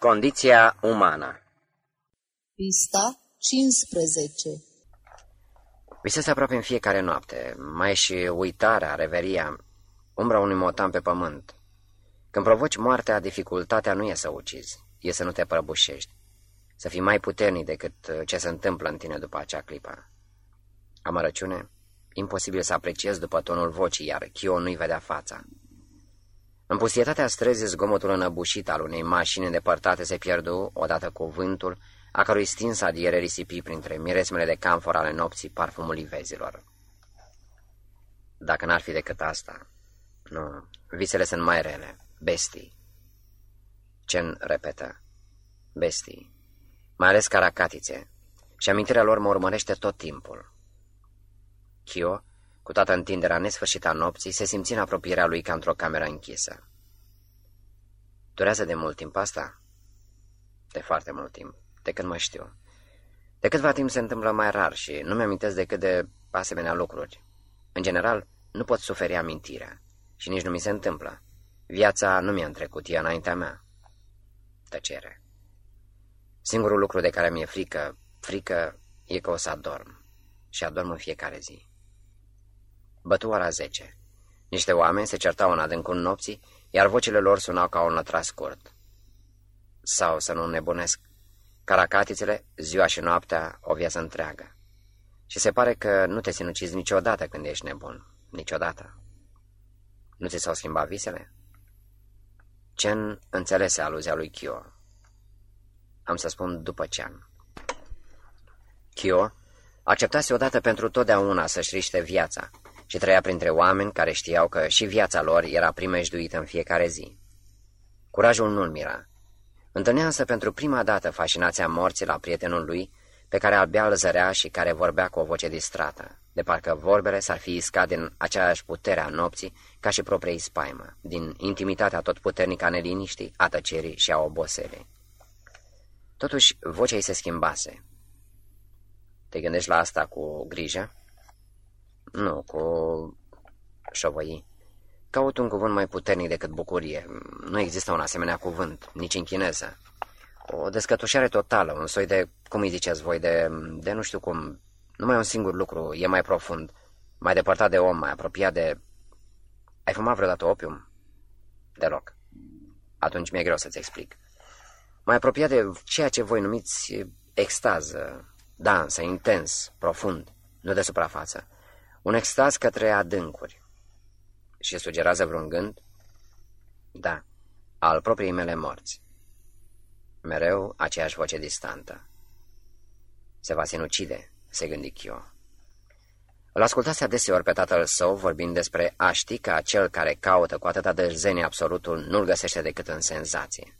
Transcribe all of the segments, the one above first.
Condiția umană Pista 15 Visesc aproape în fiecare noapte, mai e și uitarea, reveria, umbra unui motan pe pământ. Când provoci moartea, dificultatea nu e să ucizi, e să nu te prăbușești, să fii mai puternic decât ce se întâmplă în tine după acea clipă. Amărăciune? Imposibil să apreciez după tonul vocii, iar Chio nu-i vedea fața. În pustietatea străzii, zgomotul înăbușit al unei mașini îndepărtate se pierdu, odată cu vântul, a cărui stins adiere risipi printre miresmele de camfor ale nopții parfumul livezilor. Dacă n-ar fi decât asta... Nu, visele sunt mai rele. Bestii. Cen repetă. Bestii. Mai ales caracatițe. Și amintirea lor mă urmărește tot timpul. Chio, cu toată întinderea nesfârșită a nopții, se simți în apropierea lui ca într-o cameră închisă. Durează de mult timp asta? De foarte mult timp, de când mă știu. De câtva timp se întâmplă mai rar și nu mi-amintesc decât de asemenea lucruri. În general, nu pot suferi amintirea și nici nu mi se întâmplă. Viața nu mi-a întrecut, ea înaintea mea. Tăcere. Singurul lucru de care mi-e frică, frică, e că o să adorm. Și adorm în fiecare zi. Bătu ora zece. Niște oameni se certau în adâncul nopții, iar vocile lor sunau ca un lătras scurt. Sau, să nu nebunesc, caracatițele, ziua și noaptea, o viață întreagă. Și se pare că nu te sinucizi niciodată când ești nebun. Niciodată. Nu ți s-au schimbat visele? Chen înțelese aluzia lui Kyo. Am să spun după Chen. Kyo acceptase odată pentru totdeauna să-și riște viața și trăia printre oameni care știau că și viața lor era primejduită în fiecare zi. Curajul nu-l mira. Întâlnea însă pentru prima dată fascinația morții la prietenul lui, pe care abia îl zărea și care vorbea cu o voce distrată, de parcă vorbele s-ar fi iscat din aceeași putere a nopții ca și propriei spaimă, din intimitatea tot puternică a neliniștii, a tăcerii și a oboselei. Totuși, vocea ei se schimbase. Te gândești la asta cu grijă? Nu, cu șovăii. Caut un cuvânt mai puternic decât bucurie. Nu există un asemenea cuvânt, nici în chineză. O descătușare totală, un soi de, cum îi ziceți voi, de, de nu știu cum, numai un singur lucru, e mai profund, mai depărtat de om, mai apropiat de... Ai fumat vreodată opium? Deloc. Atunci mi-e greu să-ți explic. Mai apropiat de ceea ce voi numiți extază, dansă, intens, profund, nu de suprafață. Un extaz către adâncuri. Și sugerează vreun gând? Da, al propriei mele morți. Mereu aceeași voce distantă. Se va sinucide, se gândi Chio. Îl ascultase adeseori pe tatăl său vorbind despre a ști că acel care caută cu atâta dărzenie absolutul nu-l găsește decât în senzație.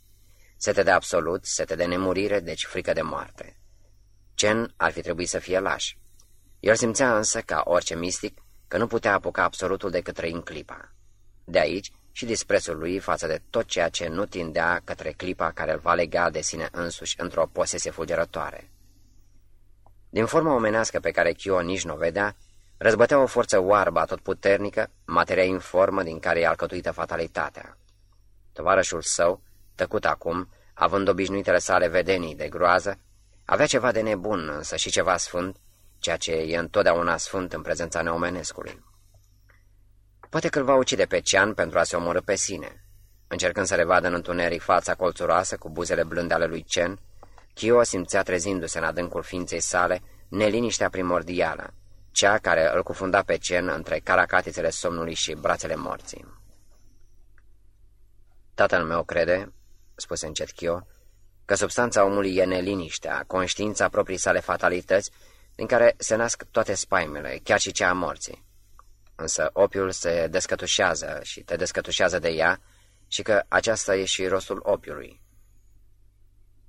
Sete de absolut, sete de nemurire, deci frică de moarte. Cen ar fi trebuit să fie laș. El simțea însă, ca orice mistic, că nu putea apuca absolutul decât trăind clipa. De aici și disprețul lui față de tot ceea ce nu tindea către clipa care îl va lega de sine însuși într-o posesie fulgerătoare. Din forma omenească pe care Chio nici nu o vedea, răzbătea o forță oarbă tot puternică, materia informă din care e alcătuită fatalitatea. Tovarășul său, tăcut acum, având obișnuitele sale vedenii de groază, avea ceva de nebun, însă și ceva sfânt, ceea ce e întotdeauna sfânt în prezența neomenescului. Poate că îl va ucide pe Cian pentru a se omorâ pe sine. Încercând să revadă în întuneric fața colțuroasă cu buzele blânde ale lui Chen, Chio simțea trezindu-se în adâncul ființei sale neliniștea primordială, cea care îl cufunda pe Chen între caracatițele somnului și brațele morții. Tatăl meu crede, spuse încet Chio, că substanța omului e neliniștea, conștiința proprii sale fatalități, din care se nasc toate spaimele, chiar și cea a morții. Însă opiul se descătușează și te descătușează de ea și că aceasta e și rostul opiului.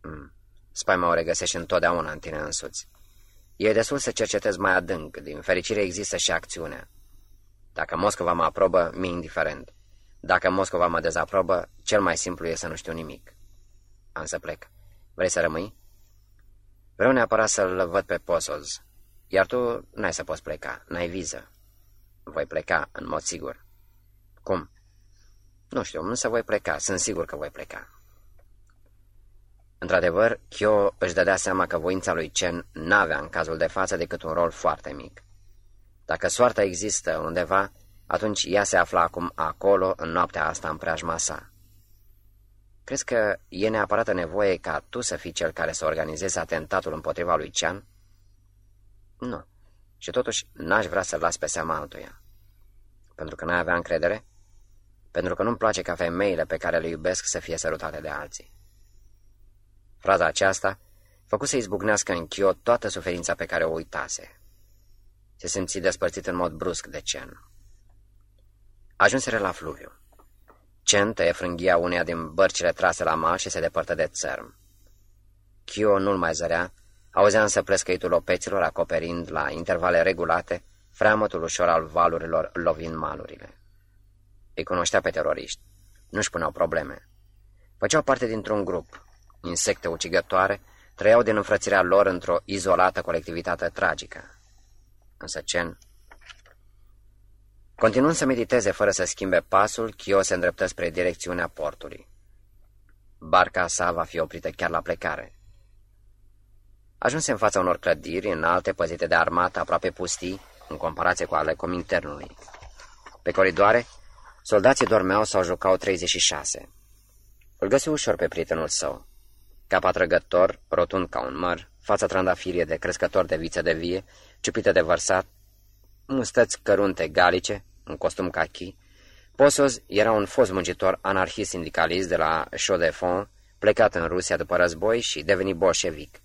Mm. Spaima o regăsești întotdeauna în tine însuți. E destul să cercetezi mai adânc, din fericire există și acțiunea. Dacă Moscova mă aprobă, mi indiferent. Dacă Moscova mă dezaprobă, cel mai simplu e să nu știu nimic. Am să plec. Vrei să rămâi? Vreau neapărat să-l văd pe Posoz, iar tu n-ai să poți pleca, n-ai viză. Voi pleca, în mod sigur. Cum? Nu știu, însă voi pleca, sunt sigur că voi pleca. Într-adevăr, Kyo își dădea seama că voința lui Chen n-avea în cazul de față decât un rol foarte mic. Dacă soarta există undeva, atunci ea se afla acum acolo, în noaptea asta, în preajma sa. Crezi că e neapărat nevoie ca tu să fii cel care să organizeze atentatul împotriva lui Chan? Nu. Și totuși n-aș vrea să-l las pe seama altuia. Pentru că n-ai avea încredere? Pentru că nu-mi place ca femeile pe care le iubesc să fie sărutate de alții. Fraza aceasta făcut să izbucnească în Chio toată suferința pe care o uitase. Se simți despărțit în mod brusc de Chen. Ajunseră la fluviu. Chen tăie frânghia uneia din bărcile trase la mal și se depărtă de țărm. Chio nu-l mai zărea, auzea însă plescăitul opeților acoperind la intervale regulate freamătul ușor al valurilor lovind malurile. Îi cunoștea pe teroriști. Nu-și puneau probleme. Făceau parte dintr-un grup. Insecte ucigătoare trăiau din înfrățirea lor într-o izolată colectivitate tragică. Însă Chen Continuând să mediteze fără să schimbe pasul, Chio se îndreptă spre direcțiunea portului. Barca sa va fi oprită chiar la plecare. Ajunse în fața unor clădiri înalte păzite de armată aproape pustii în comparație cu ale cominternului. Pe coridoare, soldații dormeau sau jucau 36. Îl găsi ușor pe prietenul său. Cap atrăgător, rotund ca un măr, fața trandafirie de crescător de viță de vie, ciupită de vărsat, mustăți cărunte galice, în costum cachi. Posos era un fost muncitor anarhist-sindicalist de la Chaudefond, plecat în Rusia după război și devenit bolșevic.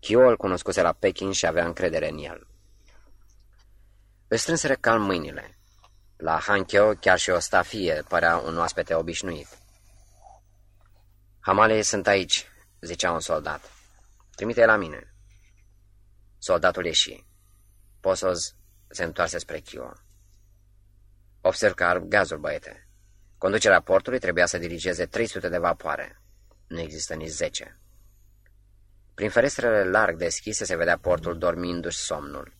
Chio îl cunoscuse la Pekin și avea încredere în el. Își strânseră calm mâinile. La Hankyo chiar și o stafie părea un oaspete obișnuit. Hamalei sunt aici," zicea un soldat. Trimite la mine." Soldatul ieși. Posos se întoarse spre Chio. Observ că arb gazul, băiete. Conducerea portului trebuia să dirigeze 300 de vapoare. Nu există nici 10. Prin ferestrele larg deschise se vedea portul dormindu-și somnul.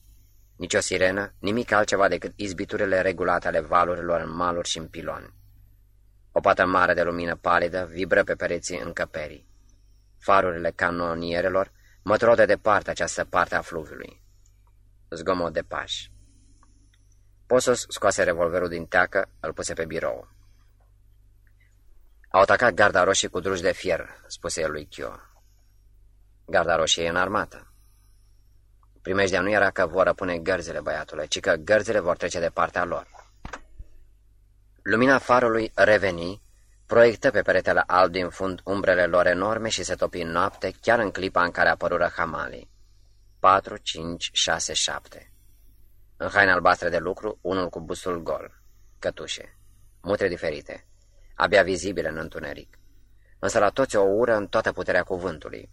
Nici o sirenă, nimic altceva decât izbiturile regulate ale valurilor în maluri și în piloni. O pată mare de lumină palidă vibră pe pereții încăperii. Farurile canonierelor măturau de departe această parte a fluviului. Zgomot de pași. Posos scoase revolverul din teacă, îl puse pe birou. Au atacat garda roșie cu druși de fier, spuse el lui Chio. Garda roșie e în armată. Primejdea nu era că vor răpune gărzile, băiatule, ci că gărzile vor trece de partea lor. Lumina farului reveni, proiectă pe peretele alb din fund umbrele lor enorme și se topi în noapte, chiar în clipa în care apărură hamalii. 4, 5, 6, 7 în haine albastre de lucru, unul cu bustul gol, cătușe, mutre diferite, abia vizibile în întuneric. Însă la toți o ură în toată puterea cuvântului.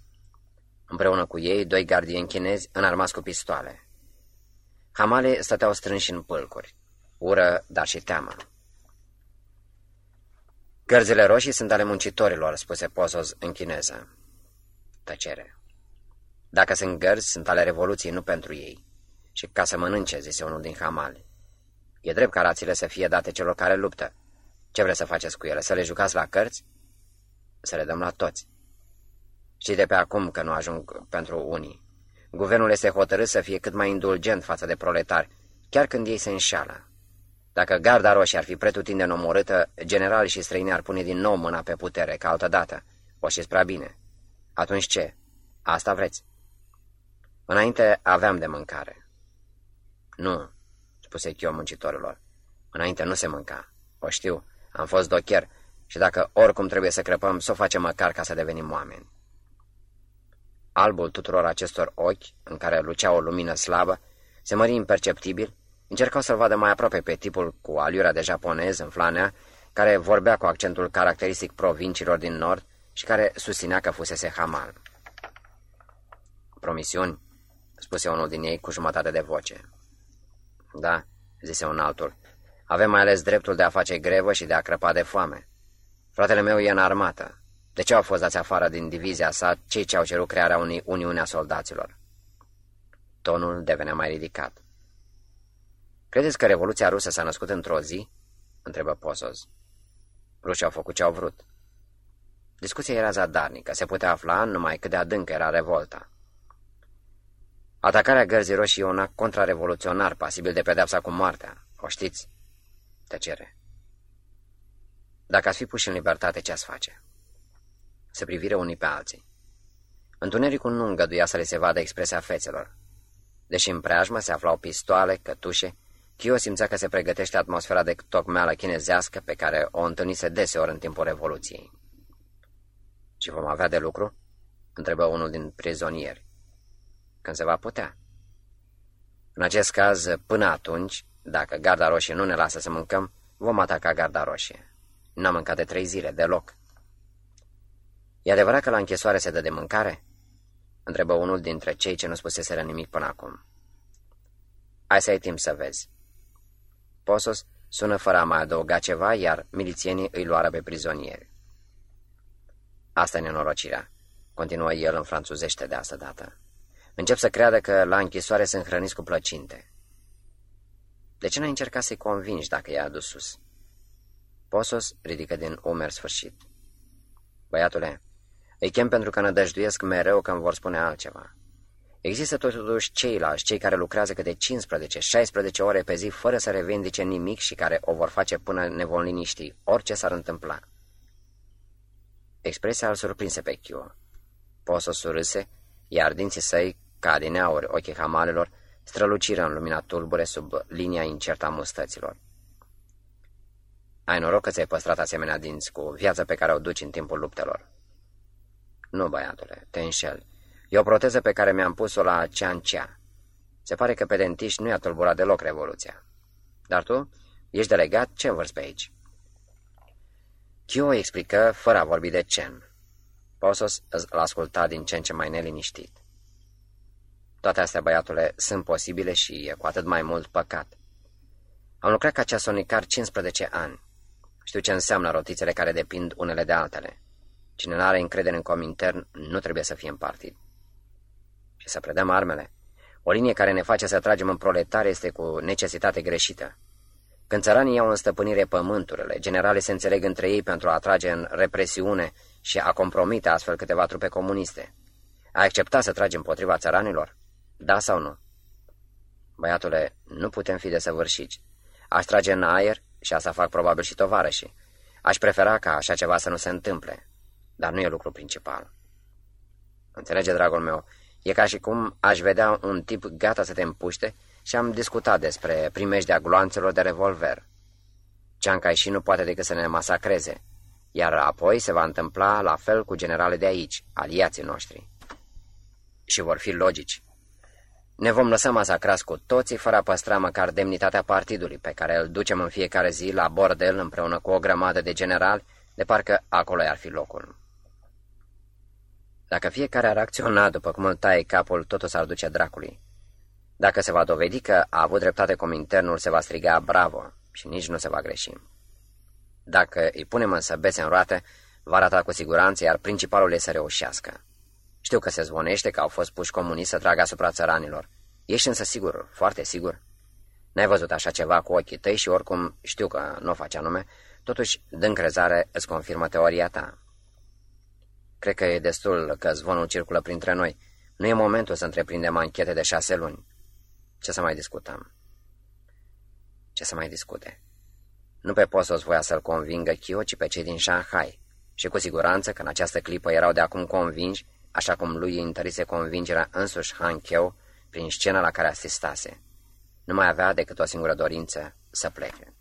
Împreună cu ei, doi gardieni chinezi înarmați cu pistoale. Hamale stăteau strânși în pâlcuri. Ură, dar și teamă. Gărzile roșii sunt ale muncitorilor, spuse Pozos în chineză. Tăcere. Dacă sunt gărzi, sunt ale revoluției, nu pentru ei și ca să mănânce, zise unul din hamali. E drept ca rațiile să fie date celor care luptă. Ce vreți să faceți cu ele? Să le jucați la cărți? Să le dăm la toți. Și de pe acum că nu ajung pentru unii. Guvernul este hotărât să fie cât mai indulgent față de proletari, chiar când ei se înșală. Dacă garda roșie ar fi pretutindeni omorâtă, generalii și străini ar pune din nou mâna pe putere, ca altă dată. O știți prea bine. Atunci ce? Asta vreți? Înainte aveam de mâncare. Nu, spuse Chio muncitorilor. Înainte nu se mânca. O știu, am fost docher și dacă oricum trebuie să crăpăm, să o facem măcar ca să devenim oameni. Albul tuturor acestor ochi, în care lucea o lumină slabă, se mări imperceptibil, încercau să-l vadă mai aproape pe tipul cu aliura de japonez în flanea, care vorbea cu accentul caracteristic provinciilor din nord și care susținea că fusese hamal. Promisiuni, spuse unul din ei cu jumătate de voce. Da, zise un altul. Avem mai ales dreptul de a face grevă și de a crăpa de foame. Fratele meu e în armată. De ce au fost dați afară din divizia sa cei ce au cerut crearea unei uniuni a soldaților? Tonul devenea mai ridicat. Credeți că Revoluția Rusă s-a născut într-o zi? întrebă Posos. Rușii au făcut ce au vrut. Discuția era zadarnică, se putea afla numai cât de adâncă era revolta. Atacarea gărzii roșii e un act contrarevoluționar, pasibil de pedepsa cu moartea. O știți? Tăcere. Dacă ați fi puși în libertate, ce ați face? Se privire unii pe alții. Întunericul nu îngăduia să le se vadă expresia fețelor. Deși în preajmă se aflau pistoale, cătușe, Chio simțea că se pregătește atmosfera de tocmeală chinezească pe care o întâlnise deseori în timpul Revoluției. Și vom avea de lucru? întrebă unul din prizonieri. Când se va putea. În acest caz, până atunci, dacă garda roșie nu ne lasă să mâncăm, vom ataca garda roșie. N-am mâncat de trei zile, deloc. E adevărat că la închisoare se dă de mâncare? Întrebă unul dintre cei ce nu spuseseră nimic până acum. Hai să ai timp să vezi. Posos sună fără a mai adăuga ceva, iar milițienii îi luară pe prizonieri. Asta e nenorocirea, continuă el în franțuzește de asta dată. Încep să creadă că la închisoare sunt hrăniți cu plăcinte. De ce n-ai încercat să-i convingi dacă i-a adus sus? Posos ridică din umer sfârșit. Băiatule, îi chem pentru că nădăjduiesc mereu că îmi vor spune altceva. Există totuși ceilalți, cei care lucrează câte 15-16 ore pe zi fără să revendice nimic și care o vor face până ne vom liniști, orice s-ar întâmpla. Expresia îl surprinse pe Chiu. Posos surâse, iar dinții săi, ca din aur ochii hamalelor, străluciră în lumina tulbure sub linia incertă a mustăților. Ai noroc că ți-ai păstrat asemenea dinți cu viața pe care o duci în timpul luptelor. Nu, băiatule, te înșel. E o proteză pe care mi-am pus-o la Ciancea. Se pare că pe dentiști nu i-a tulburat deloc revoluția. Dar tu ești delegat? Ce învârți pe aici? Chio explică, fără a vorbi de Chen. Posos îl asculta din ce în ce mai neliniștit. Toate astea, băiatule, sunt posibile și e cu atât mai mult păcat. Am lucrat ca ceasonicar 15 ani. Știu ce înseamnă rotițele care depind unele de altele. Cine nu are încredere în comintern nu trebuie să fie în partid. Și să predăm armele. O linie care ne face să tragem în proletare este cu necesitate greșită. Când țăranii iau în stăpânire pământurile, generale se înțeleg între ei pentru a trage în represiune și a compromite astfel câteva trupe comuniste. A accepta să tragem împotriva țăranilor? Da sau nu? Băiatule, nu putem fi desăvârșiți. Aș trage în aer și asta fac probabil și tovarășii. Aș prefera ca așa ceva să nu se întâmple, dar nu e lucru principal. Înțelege, dragul meu, e ca și cum aș vedea un tip gata să te împuște și am discutat despre primejdea gloanțelor de revolver. Ceancai și nu poate decât să ne masacreze, iar apoi se va întâmpla la fel cu generale de aici, aliații noștri. Și vor fi logici. Ne vom lăsa masacrați cu toții fără a păstra măcar demnitatea partidului pe care îl ducem în fiecare zi la bordel împreună cu o grămadă de generali, de parcă acolo ar fi locul. Dacă fiecare ar acționa după cum îl taie capul, totul s-ar duce dracului. Dacă se va dovedi că a avut dreptate cominternul, se va striga bravo și nici nu se va greși. Dacă îi punem însă bețe în roate, va rata cu siguranță, iar principalul e să reușească. Știu că se zvonește că au fost puși comuniști să tragă asupra țăranilor. Ești însă sigur, foarte sigur? N-ai văzut așa ceva cu ochii tăi și oricum știu că nu o face anume, totuși, dând crezare, îți confirmă teoria ta. Cred că e destul că zvonul circulă printre noi. Nu e momentul să întreprindem anchete de șase luni. Ce să mai discutăm? Ce să mai discute? Nu pe Posos voia să-l convingă Chio, ci pe cei din Shanghai. Și cu siguranță că în această clipă erau de acum convinși așa cum lui îi întărise convingerea însuși Han Kyo prin scena la care asistase. Nu mai avea decât o singură dorință, să plece.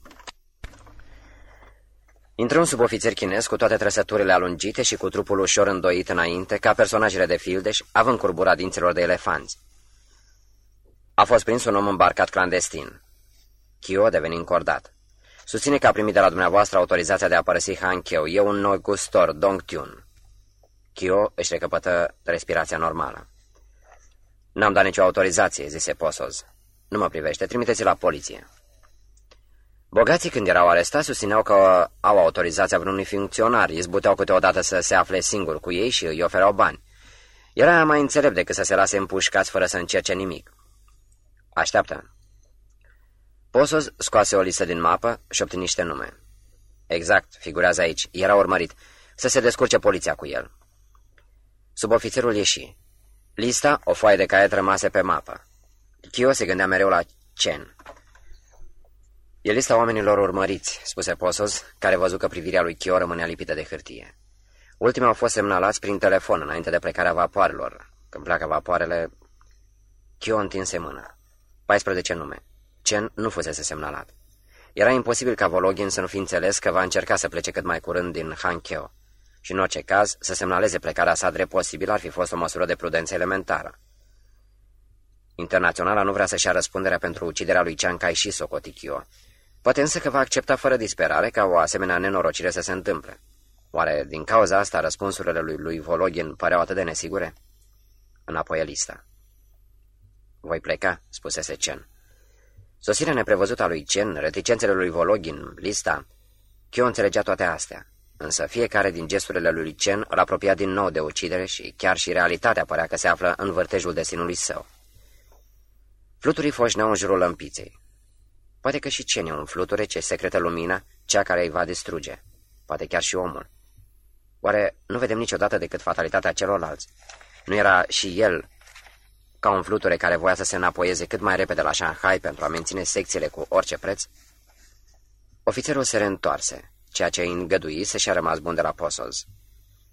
Intră un subofițer chinez cu toate trăsăturile alungite și cu trupul ușor îndoit înainte, ca personajele de fildeș, având curbura dinților de elefanți. A fost prins un om îmbarcat clandestin. Kyo deveni încordat. Susține că a primit de la dumneavoastră autorizația de a părăsi Han Kyo. E un nou gustor, Dong Tun. Chio își recăpătă respirația normală. N-am dat nicio autorizație, zise Posoz. Nu mă privește, trimiteți la poliție. Bogații când erau arestați susțineau că au autorizația vreunui funcționar, izbuteau câteodată să se afle singur cu ei și îi oferau bani. Era mai înțelept decât să se lase împușcați fără să încerce nimic. Așteaptă. Posos scoase o listă din mapă și obține niște nume. Exact, figurează aici. Era urmărit. să se descurce poliția cu el. Subofițerul ieși. Lista, o foaie de caiet rămase pe mapă. Chio se gândea mereu la Chen. E lista oamenilor urmăriți, spuse Posos, care văzut că privirea lui Chio rămânea lipită de hârtie. Ultimii au fost semnalați prin telefon înainte de plecarea vapoarelor. Când pleacă vapoarele, Chio întinse mâna. 14 nume. Chen nu fusese semnalat. Era imposibil ca Vologin să nu fi înțeles că va încerca să plece cât mai curând din Hankeo și, în orice caz, să semnaleze plecarea sa drept posibil ar fi fost o măsură de prudență elementară. Internaționala nu vrea să-și ia răspunderea pentru uciderea lui Chiang Kai și Socotichio. Poate însă că va accepta fără disperare ca o asemenea nenorocire să se întâmple. Oare din cauza asta răspunsurile lui, lui Vologin păreau atât de nesigure? Înapoi lista. Voi pleca, spusese Chen. Sosirea neprevăzută a lui Chen, reticențele lui Vologin, lista... Chio înțelegea toate astea, însă fiecare din gesturile lui Chen îl apropia din nou de ucidere și chiar și realitatea părea că se află în vârtejul destinului său. Fluturii foșneau în jurul lămpiței. Poate că și Chen e un fluture ce secretă lumina, cea care îi va distruge. Poate chiar și omul. Oare nu vedem niciodată decât fatalitatea celorlalți? Nu era și el ca un fluture care voia să se înapoieze cât mai repede la Shanghai pentru a menține secțiile cu orice preț? Ofițerul se reîntoarse, ceea ce îi îngădui să și-a rămas bun de la Posos.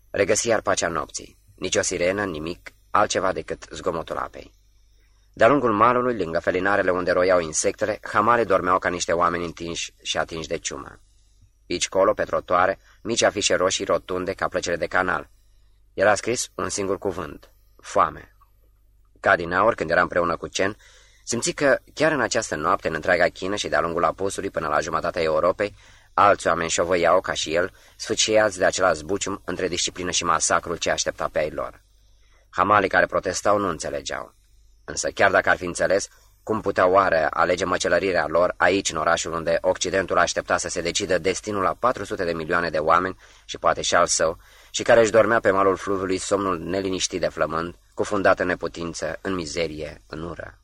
Regăsi iar pacea nopții. Nici o sirenă, nimic, altceva decât zgomotul apei. De-a lungul malului, lângă felinarele unde roiau insectele, hamale dormeau ca niște oameni întinși și atinși de ciumă. Aici colo, pe trotoare, mici afișe roșii rotunde ca plăcere de canal. Era scris un singur cuvânt, foame. Ca din aur, când era împreună cu Chen, simți că chiar în această noapte, în întreaga China și de-a lungul apusului până la jumătatea Europei, alți oameni șovăiau, ca și el, sfârșiați de același bucium între disciplină și masacrul ce aștepta pe ei lor. Hamalii care protestau nu înțelegeau. Însă chiar dacă ar fi înțeles, cum puteau oare alege măcelărirea lor aici, în orașul unde Occidentul aștepta să se decidă destinul la 400 de milioane de oameni și poate și al său, și care își dormea pe malul fluviului somnul neliniștit de flămând, cufundat în neputință, în mizerie, în ură.